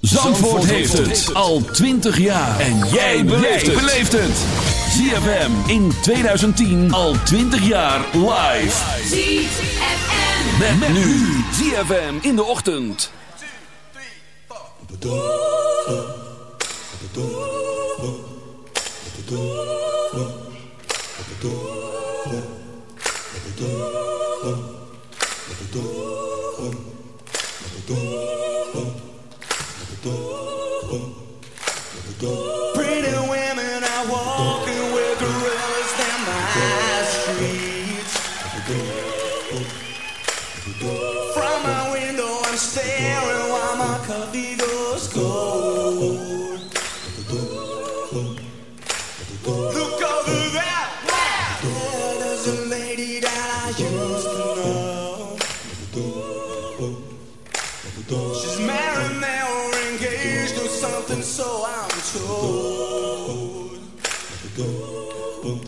Zandvoort, heeft, het. al 20 jaar. En jij beleeft het. ZFM in 2010 al 20 jaar live. ZFM. Met, met nu. ZFM in de ochtend. 1, 2, 3, 4. Tú boom,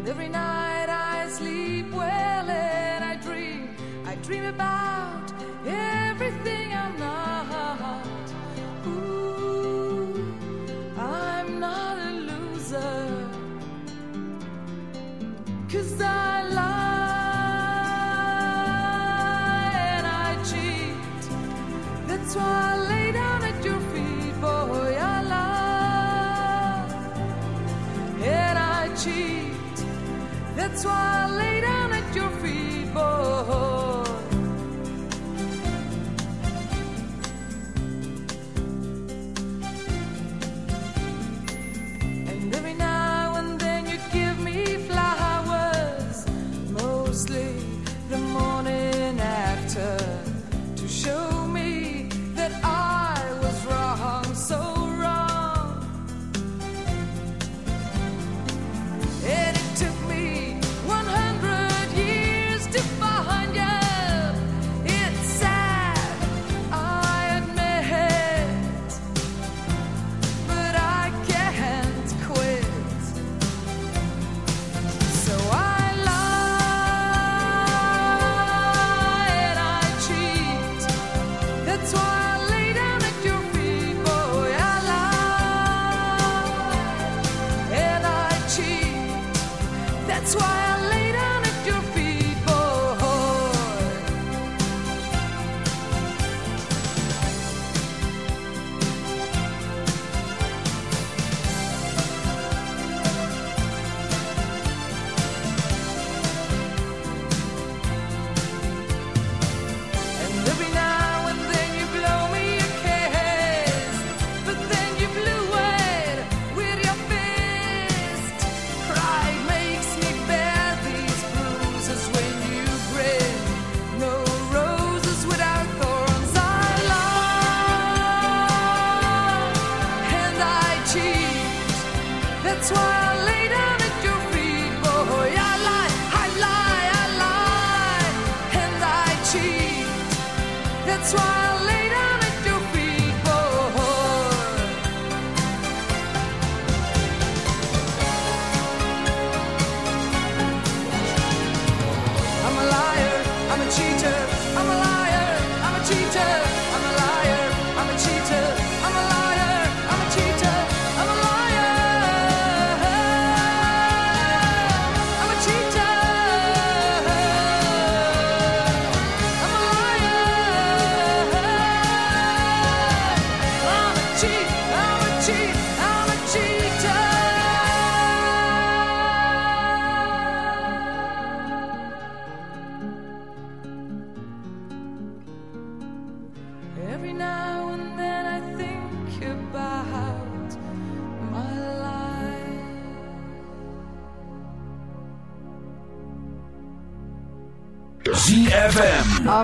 And every night I sleep well and I dream, I dream about.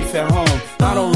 wife at home. I don't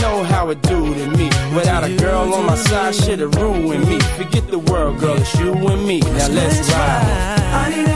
know how it do to me. Without a girl on my side, shit'll ruin me. Forget the world, girl, it's you and me. Now let's ride.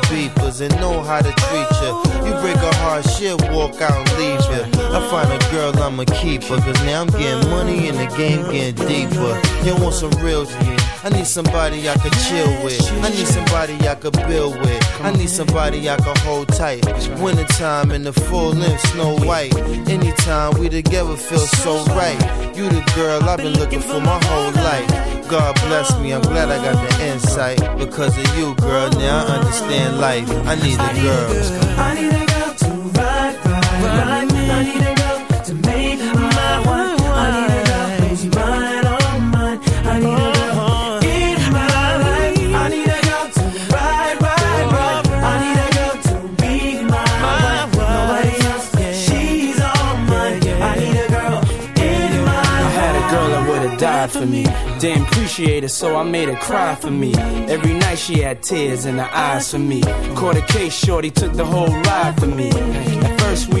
beepers, and know how to treat you. You break a heart, she'll walk out and leave you. I find a girl, I'ma keep her, cause now I'm getting money and the game getting deeper. You want some real shit? I need somebody I could chill with. I need somebody I could build with. I need somebody I could hold tight. Wintertime in the full length, snow white. Anytime we together feel so right. You the girl I've been looking for my whole life. God bless me, I'm glad I got the insight. Because of you, girl, now I understand life. I need a girl. I need a girl to ride, ride, ride. I need a girl to make my wife. I need a girl who's mine, all mine. I need a girl in my life. I need a girl to ride, ride, ride. I need a girl to be my wife. Nobody else, she's all mine. I need a girl in my I had a girl that would've died for me. Didn't appreciate it, so I made her cry for me. Every night she had tears in her eyes for me. Caught a case, shorty took the whole ride for me. At first we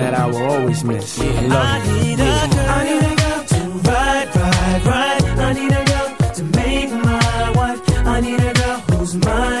that I will always miss. I I love you. I need a girl. I need a girl to ride, ride, ride. I need a girl to make my wife. I need a girl who's Mine,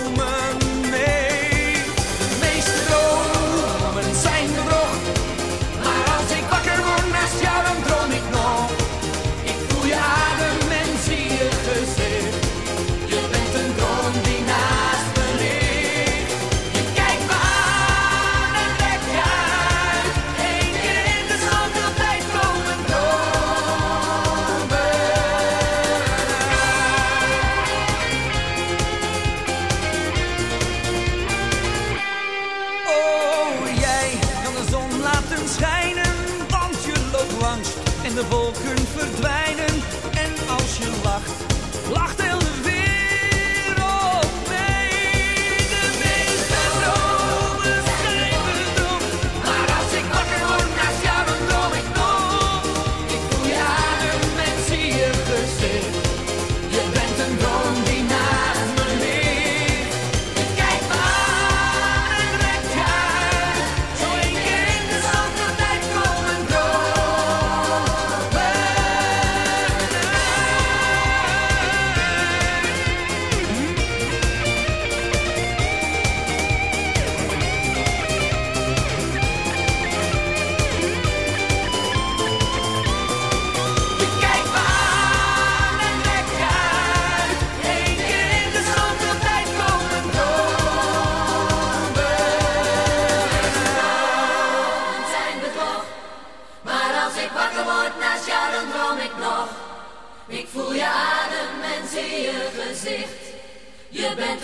ribbon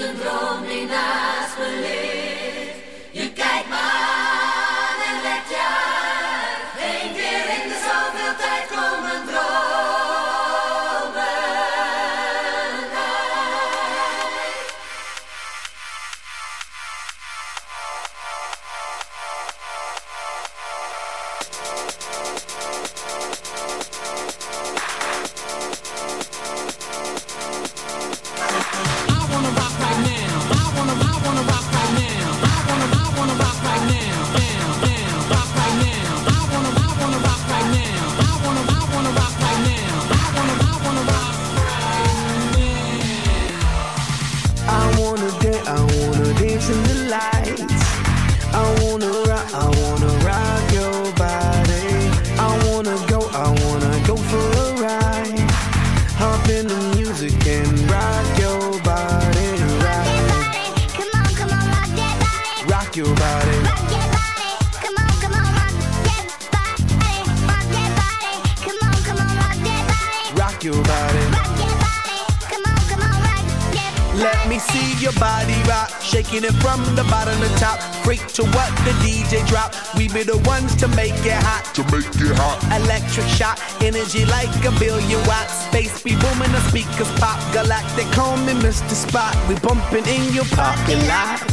your parking lot.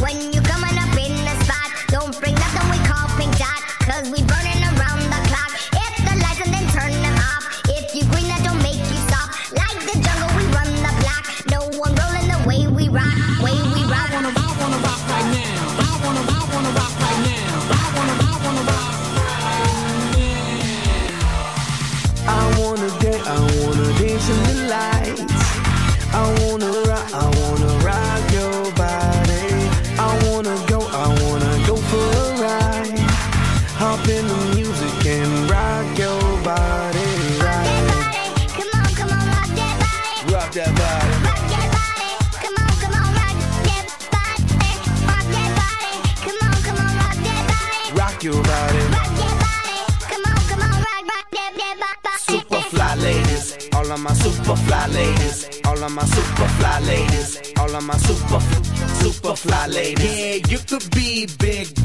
Ladies. Yeah, you could be big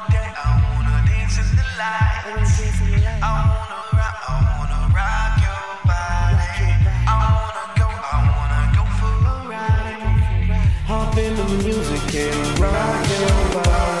dance in the light. I wanna rock, I wanna rock your body. I wanna go, I wanna go for a ride. Hop into the music and rock your body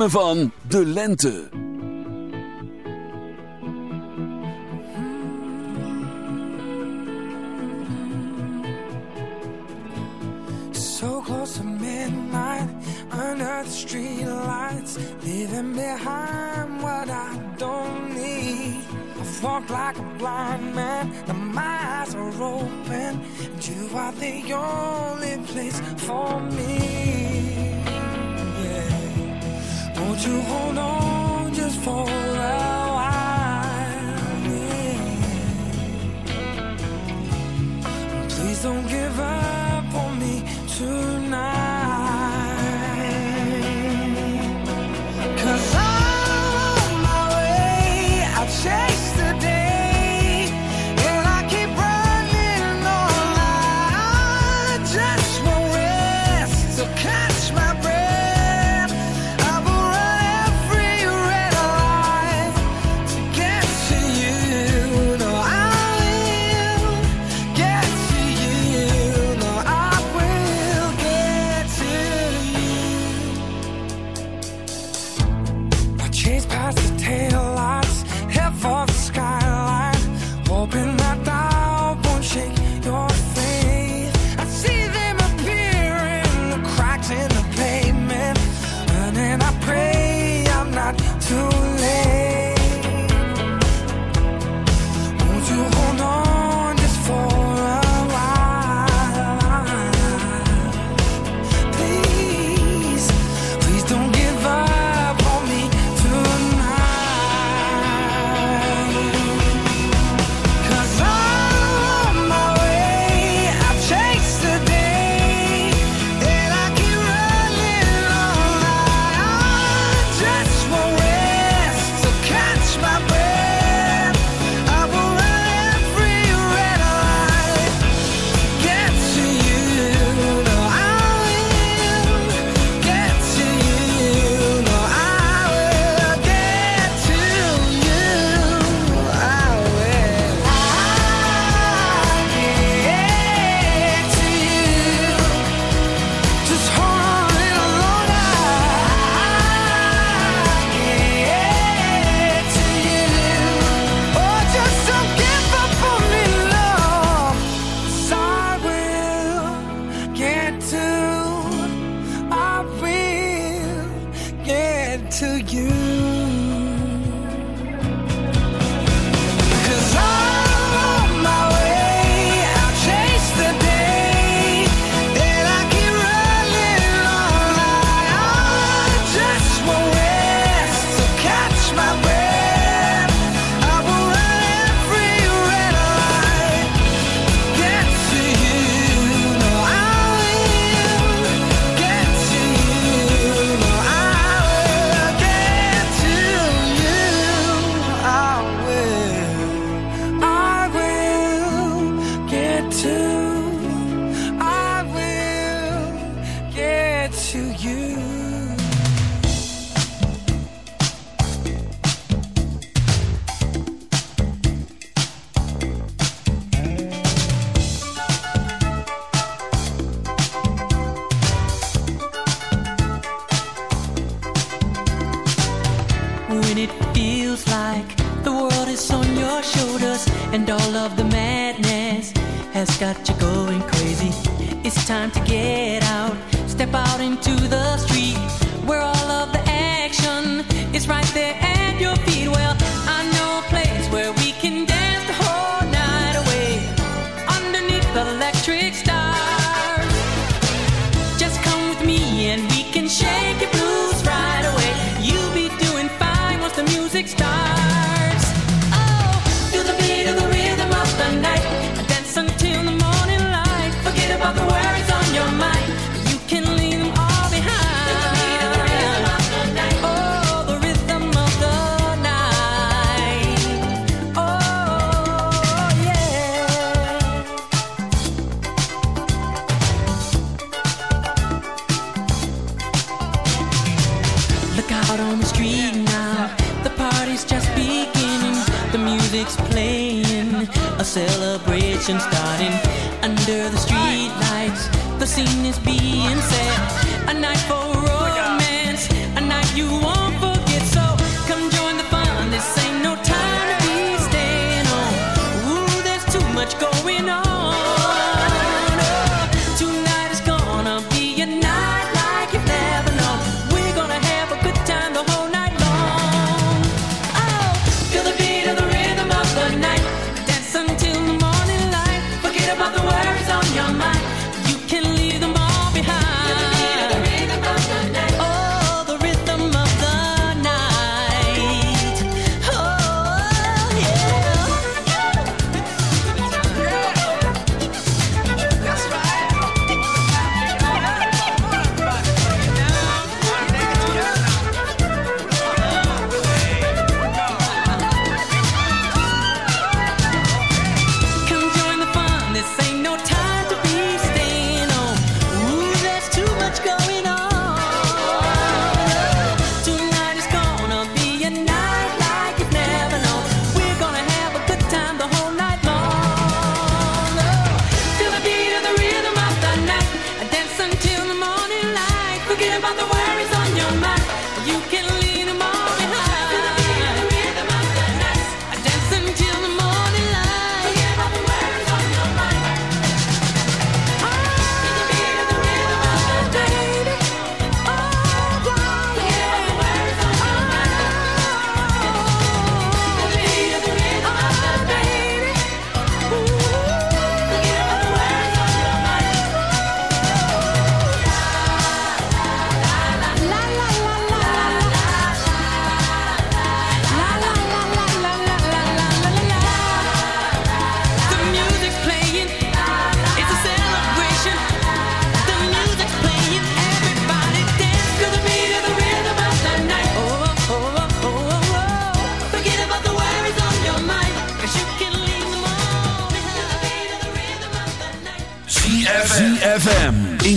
ritme van de lente. So close to midnight, on the street lights, leaving behind what I don't need. I've walked like a blind man, and my eyes are open, and you are the only place for me. To hold on just for a while?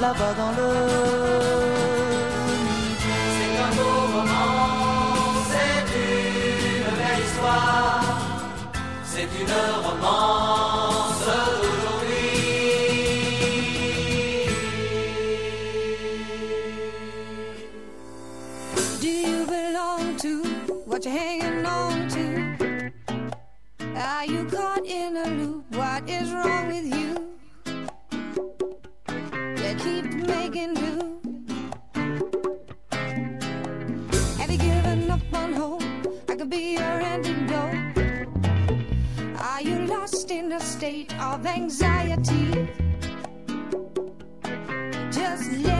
là-bas dans le midi. C'est un beau roman, c'est une belle histoire. C'est une romance Do you belong to what you're hanging on to? Are you caught in a loop? What is wrong with you? Keep making do. Have you given up on hope? I could be your antidote. Are you lost in a state of anxiety? Just let